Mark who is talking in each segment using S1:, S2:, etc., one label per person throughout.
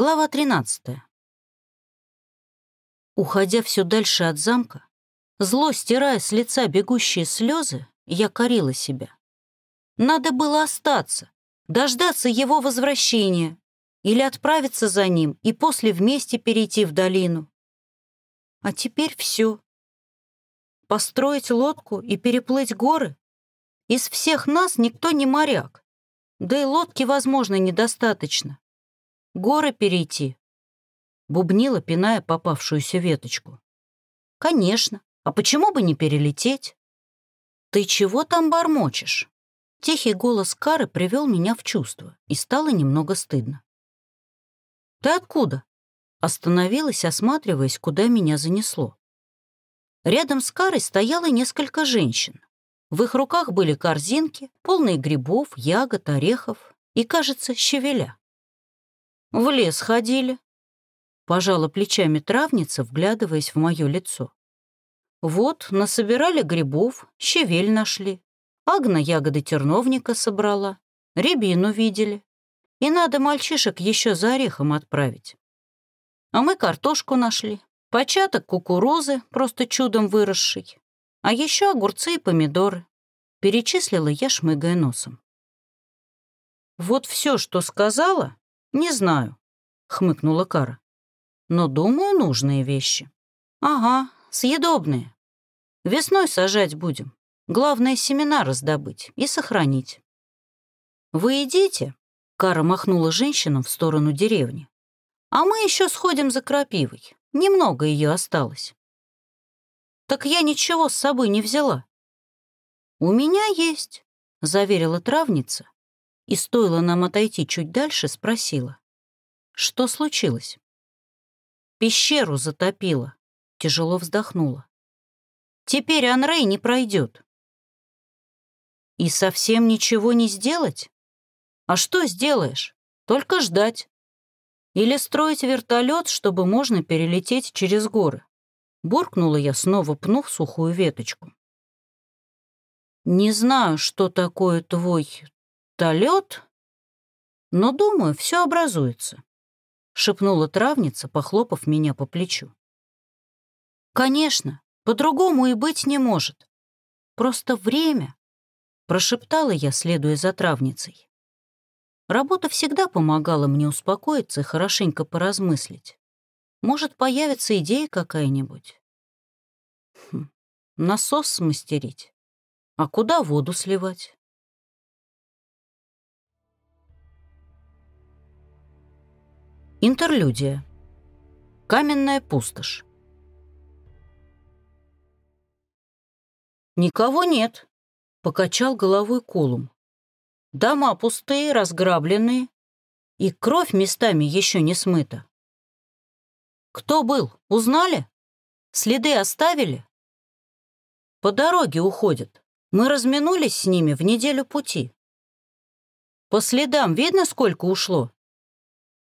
S1: Глава 13. Уходя все дальше от замка, зло стирая с лица бегущие слезы, я корила себя. Надо было остаться, дождаться его возвращения или отправиться за ним и после вместе перейти в долину. А теперь все. Построить лодку и переплыть горы? Из всех нас никто не моряк. Да и лодки, возможно, недостаточно. Горы перейти. Бубнила, пиная попавшуюся веточку. Конечно. А почему бы не перелететь? Ты чего там бормочешь? Тихий голос Кары привел меня в чувство, и стало немного стыдно. «Ты откуда?» Остановилась, осматриваясь, куда меня занесло. Рядом с Карой стояло несколько женщин. В их руках были корзинки, полные грибов, ягод, орехов и, кажется, щавеля. В лес ходили. Пожала плечами травница, вглядываясь в мое лицо. Вот, насобирали грибов, щавель нашли. Агна ягоды терновника собрала, рябину видели. И надо мальчишек еще за орехом отправить. А мы картошку нашли, початок кукурузы, просто чудом выросший. А еще огурцы и помидоры. Перечислила я, шмыгая носом. Вот все, что сказала, «Не знаю», — хмыкнула Кара. «Но, думаю, нужные вещи». «Ага, съедобные. Весной сажать будем. Главное, семена раздобыть и сохранить». «Вы идите?» — Кара махнула женщинам в сторону деревни. «А мы еще сходим за крапивой. Немного ее осталось». «Так я ничего с собой не взяла». «У меня есть», — заверила травница и стоило нам отойти чуть дальше, спросила. «Что случилось?» «Пещеру затопило», — тяжело вздохнула. «Теперь Анрей не пройдет». «И совсем ничего не сделать? А что сделаешь? Только ждать. Или строить вертолет, чтобы можно перелететь через горы?» Буркнула я, снова пнув сухую веточку. «Не знаю, что такое твой вертолет? Но, думаю, все образуется», — шепнула травница, похлопав меня по плечу. «Конечно, по-другому и быть не может. Просто время», — прошептала я, следуя за травницей. Работа всегда помогала мне успокоиться и хорошенько поразмыслить. Может, появится идея какая-нибудь? Хм, насос смастерить. А куда воду сливать? Интерлюдия. Каменная пустошь. «Никого нет», — покачал головой Колум. «Дома пустые, разграбленные, и кровь местами еще не смыта». «Кто был? Узнали? Следы оставили?» «По дороге уходят. Мы разминулись с ними в неделю пути». «По следам видно, сколько ушло?»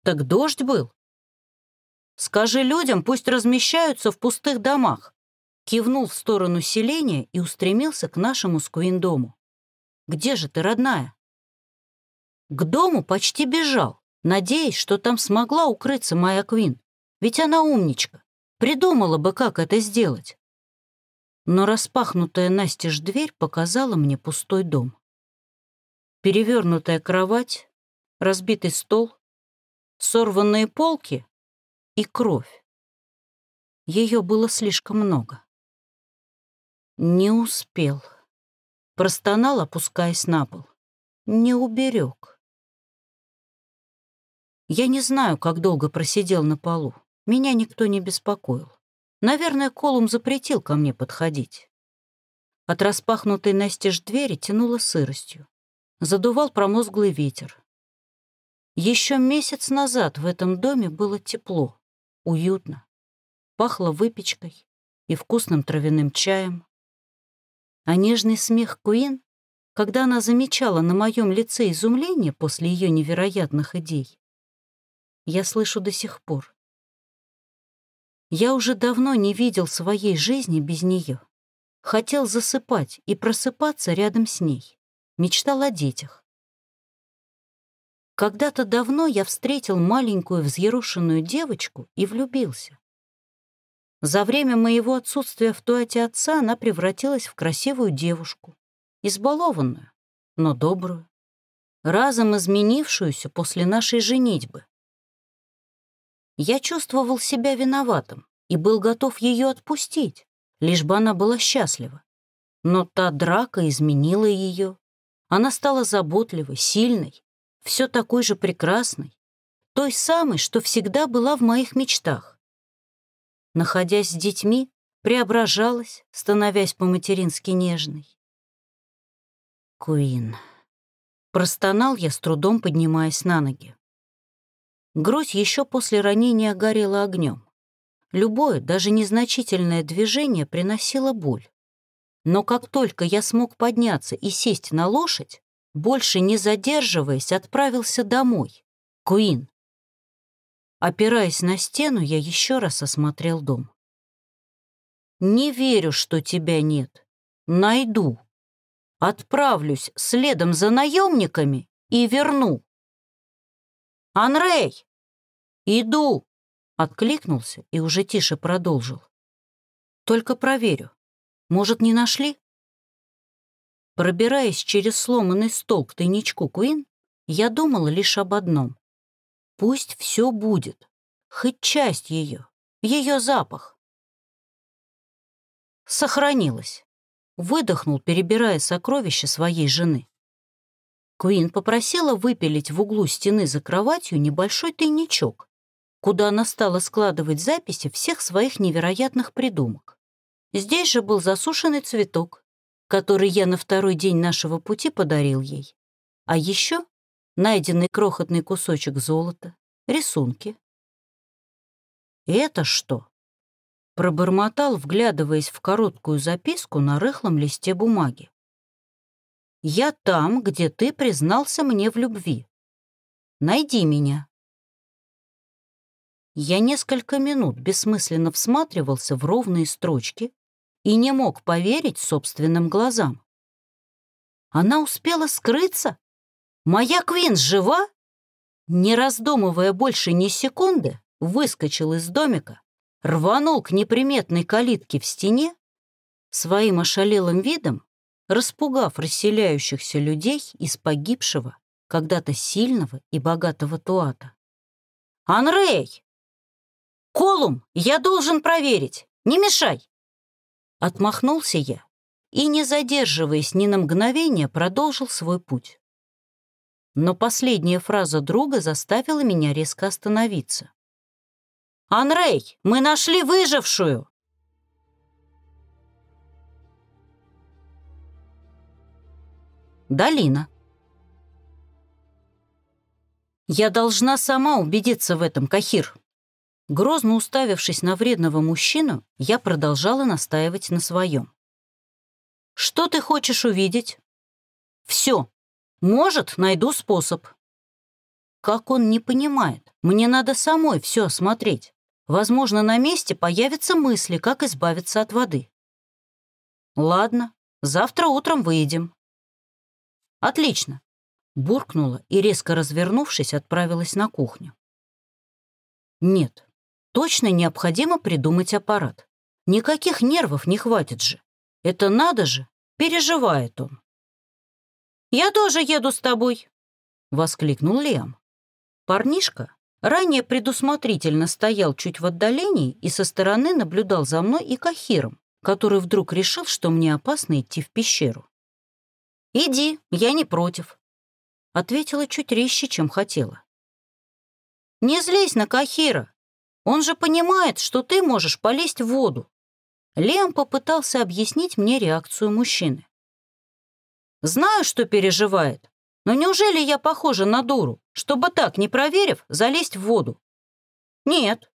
S1: Так дождь был. Скажи людям, пусть размещаются в пустых домах. Кивнул в сторону селения и устремился к нашему сквиндому. Где же ты, родная? К дому почти бежал, надеясь, что там смогла укрыться моя Квин. Ведь она умничка. Придумала бы, как это сделать. Но распахнутая настежь дверь показала мне пустой дом. Перевернутая кровать, разбитый стол, сорванные полки и кровь. Ее было слишком много. Не успел. Простонал, опускаясь на пол. Не уберег. Я не знаю, как долго просидел на полу. Меня никто не беспокоил. Наверное, Колум запретил ко мне подходить. От распахнутой настежь двери тянуло сыростью. Задувал промозглый ветер. Еще месяц назад в этом доме было тепло, уютно. Пахло выпечкой и вкусным травяным чаем. А нежный смех Куин, когда она замечала на моем лице изумление после ее невероятных идей, я слышу до сих пор. Я уже давно не видел своей жизни без нее. Хотел засыпать и просыпаться рядом с ней. Мечтал о детях. Когда-то давно я встретил маленькую взъерушенную девочку и влюбился. За время моего отсутствия в туате отца она превратилась в красивую девушку, избалованную, но добрую, разом изменившуюся после нашей женитьбы. Я чувствовал себя виноватым и был готов ее отпустить, лишь бы она была счастлива. Но та драка изменила ее. Она стала заботливой, сильной, все такой же прекрасной, той самой, что всегда была в моих мечтах. Находясь с детьми, преображалась, становясь по-матерински нежной. Куин. Простонал я, с трудом поднимаясь на ноги. Грудь еще после ранения горела огнем. Любое, даже незначительное движение приносило боль. Но как только я смог подняться и сесть на лошадь, больше не задерживаясь, отправился домой. Куин. Опираясь на стену, я еще раз осмотрел дом. «Не верю, что тебя нет. Найду. Отправлюсь следом за наемниками и верну». «Анрей! Иду!» Откликнулся и уже тише продолжил. «Только проверю. Может, не нашли?» Пробираясь через сломанный стол к тайничку Куин, я думала лишь об одном. Пусть все будет, хоть часть ее, ее запах. Сохранилась. Выдохнул, перебирая сокровища своей жены. Куин попросила выпилить в углу стены за кроватью небольшой тайничок, куда она стала складывать записи всех своих невероятных придумок. Здесь же был засушенный цветок, который я на второй день нашего пути подарил ей. А еще найденный крохотный кусочек золота, рисунки. «Это что?» Пробормотал, вглядываясь в короткую записку на рыхлом листе бумаги. «Я там, где ты признался мне в любви. Найди меня». Я несколько минут бессмысленно всматривался в ровные строчки и не мог поверить собственным глазам. Она успела скрыться? Моя Квинс жива? Не раздумывая больше ни секунды, выскочил из домика, рванул к неприметной калитке в стене, своим ошалелым видом распугав расселяющихся людей из погибшего, когда-то сильного и богатого Туата. «Анрей! Колум, я должен проверить! Не мешай!» Отмахнулся я и, не задерживаясь ни на мгновение, продолжил свой путь. Но последняя фраза друга заставила меня резко остановиться. «Анрей, мы нашли выжившую!» Долина. «Я должна сама убедиться в этом, Кахир», Грозно уставившись на вредного мужчину, я продолжала настаивать на своем. «Что ты хочешь увидеть?» «Все. Может, найду способ». Как он не понимает, мне надо самой все осмотреть. Возможно, на месте появятся мысли, как избавиться от воды. Ладно, завтра утром выйдем. Отлично. Буркнула и, резко развернувшись, отправилась на кухню. Нет, Точно необходимо придумать аппарат. Никаких нервов не хватит же. Это надо же, переживает он. «Я тоже еду с тобой», — воскликнул Лиам. Парнишка ранее предусмотрительно стоял чуть в отдалении и со стороны наблюдал за мной и Кахиром, который вдруг решил, что мне опасно идти в пещеру. «Иди, я не против», — ответила чуть резче, чем хотела. «Не злись на Кахира. Он же понимает, что ты можешь полезть в воду. Лем попытался объяснить мне реакцию мужчины. Знаю, что переживает, но неужели я похожа на дуру, чтобы так, не проверив, залезть в воду? Нет.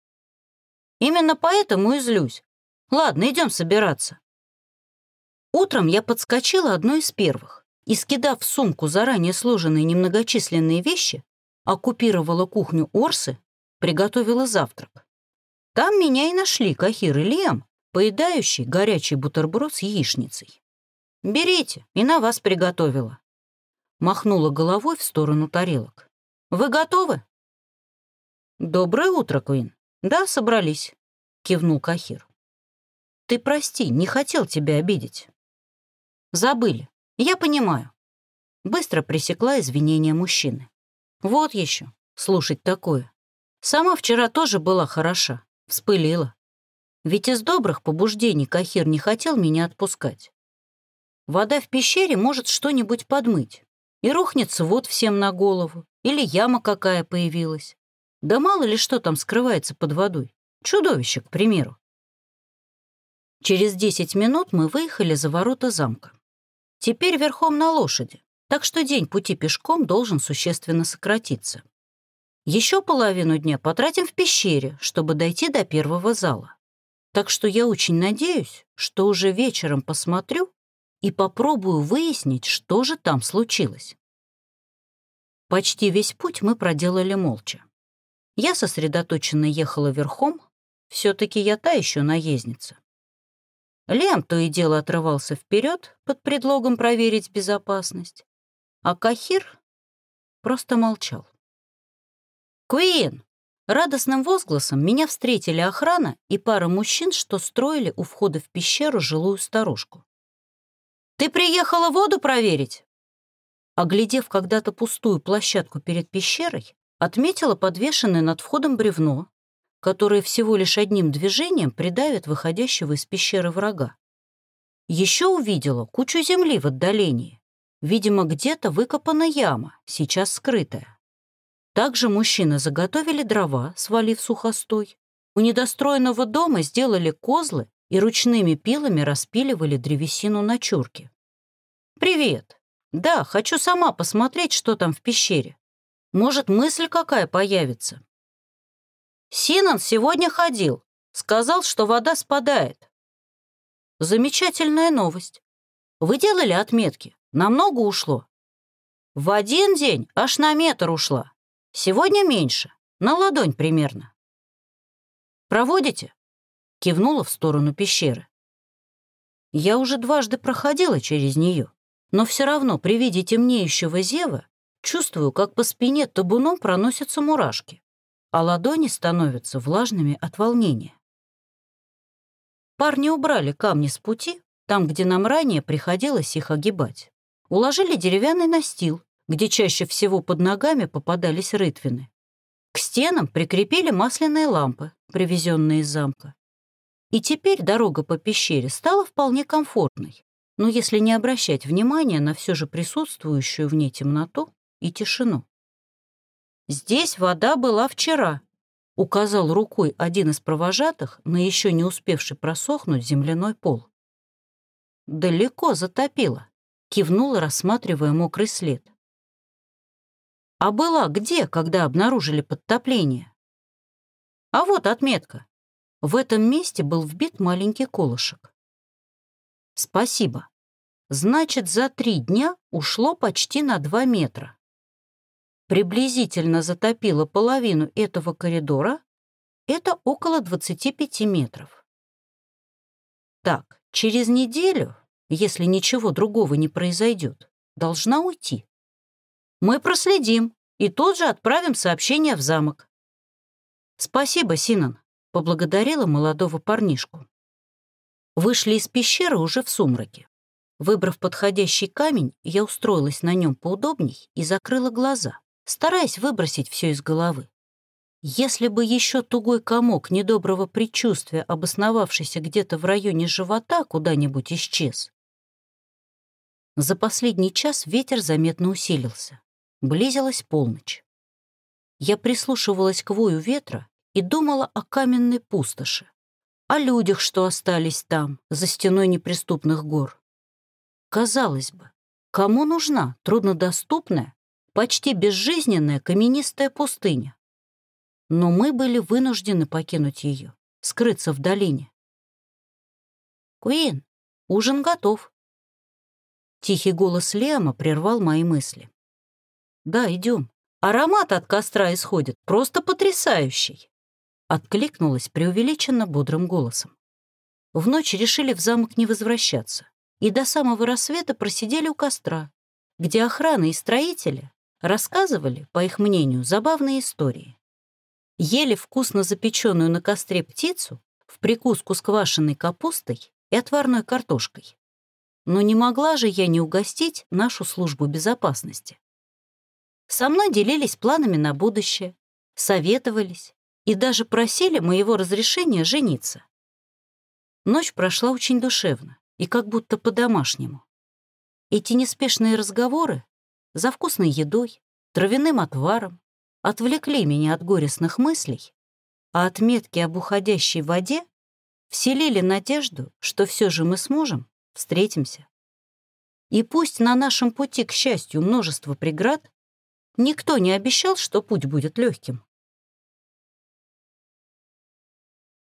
S1: Именно поэтому и злюсь. Ладно, идем собираться. Утром я подскочила одной из первых и, скидав в сумку заранее сложенные немногочисленные вещи, оккупировала кухню Орсы приготовила завтрак. Там меня и нашли Кахир и Лиам, поедающий горячий бутерброд с яичницей. «Берите, и на вас приготовила». Махнула головой в сторону тарелок. Вы готовы?» «Доброе утро, Куин. Да, собрались», — кивнул Кахир. «Ты прости, не хотел тебя обидеть». «Забыли. Я понимаю». Быстро пресекла извинения мужчины. «Вот еще, слушать такое. Сама вчера тоже была хороша, вспылила. Ведь из добрых побуждений Кахир не хотел меня отпускать. Вода в пещере может что-нибудь подмыть, и рухнется вот всем на голову, или яма какая появилась. Да мало ли что там скрывается под водой. Чудовище, к примеру. Через десять минут мы выехали за ворота замка. Теперь верхом на лошади, так что день пути пешком должен существенно сократиться. Еще половину дня потратим в пещере, чтобы дойти до первого зала. Так что я очень надеюсь, что уже вечером посмотрю и попробую выяснить, что же там случилось. Почти весь путь мы проделали молча. Я сосредоточенно ехала верхом, все таки я та еще наездница. Лем то и дело отрывался вперед под предлогом проверить безопасность, а Кахир просто молчал. «Куин!» Радостным возгласом меня встретили охрана и пара мужчин, что строили у входа в пещеру жилую сторожку. «Ты приехала воду проверить?» Оглядев когда-то пустую площадку перед пещерой, отметила подвешенное над входом бревно, которое всего лишь одним движением придавит выходящего из пещеры врага. Еще увидела кучу земли в отдалении. Видимо, где-то выкопана яма, сейчас скрытая. Также мужчины заготовили дрова, свалив сухостой. У недостроенного дома сделали козлы и ручными пилами распиливали древесину на чурке. «Привет. Да, хочу сама посмотреть, что там в пещере. Может, мысль какая появится?» Синан сегодня ходил. Сказал, что вода спадает. Замечательная новость. Вы делали отметки? Намного ушло? В один день аж на метр ушла. Сегодня меньше, на ладонь примерно. «Проводите?» — кивнула в сторону пещеры. Я уже дважды проходила через нее, но все равно при виде темнеющего зева чувствую, как по спине табуном проносятся мурашки, а ладони становятся влажными от волнения. Парни убрали камни с пути, там, где нам ранее приходилось их огибать. Уложили деревянный настил, где чаще всего под ногами попадались рытвины. К стенам прикрепили масляные лампы, привезенные из замка. И теперь дорога по пещере стала вполне комфортной, но если не обращать внимания на все же присутствующую в ней темноту и тишину. «Здесь вода была вчера», — указал рукой один из провожатых на еще не успевший просохнуть земляной пол. «Далеко затопило», — кивнула, рассматривая мокрый след. А была где, когда обнаружили подтопление? А вот отметка. В этом месте был вбит маленький колышек. Спасибо. Значит, за три дня ушло почти на два метра. Приблизительно затопило половину этого коридора. Это около 25 метров. Так, через неделю, если ничего другого не произойдет, должна уйти. Мы проследим и тут же отправим сообщение в замок. Спасибо, Синан, поблагодарила молодого парнишку. Вышли из пещеры уже в сумраке. Выбрав подходящий камень, я устроилась на нем поудобней и закрыла глаза, стараясь выбросить все из головы. Если бы еще тугой комок недоброго предчувствия, обосновавшийся где-то в районе живота, куда-нибудь исчез. За последний час ветер заметно усилился. Близилась полночь. Я прислушивалась к вою ветра и думала о каменной пустоши, о людях, что остались там, за стеной неприступных гор. Казалось бы, кому нужна труднодоступная, почти безжизненная каменистая пустыня? Но мы были вынуждены покинуть ее, скрыться в долине. «Куин, ужин готов». Тихий голос Лема прервал мои мысли. «Да, идем. Аромат от костра исходит, просто потрясающий!» Откликнулась преувеличенно бодрым голосом. В ночь решили в замок не возвращаться и до самого рассвета просидели у костра, где охрана и строители рассказывали, по их мнению, забавные истории. Ели вкусно запеченную на костре птицу в прикуску с квашеной капустой и отварной картошкой. Но не могла же я не угостить нашу службу безопасности. Со мной делились планами на будущее, советовались и даже просили моего разрешения жениться. Ночь прошла очень душевно и как будто по-домашнему. Эти неспешные разговоры за вкусной едой, травяным отваром отвлекли меня от горестных мыслей, а отметки об уходящей воде вселили надежду, что все же мы сможем, встретимся. И пусть на нашем пути, к счастью, множество преград, никто не обещал, что путь будет легким.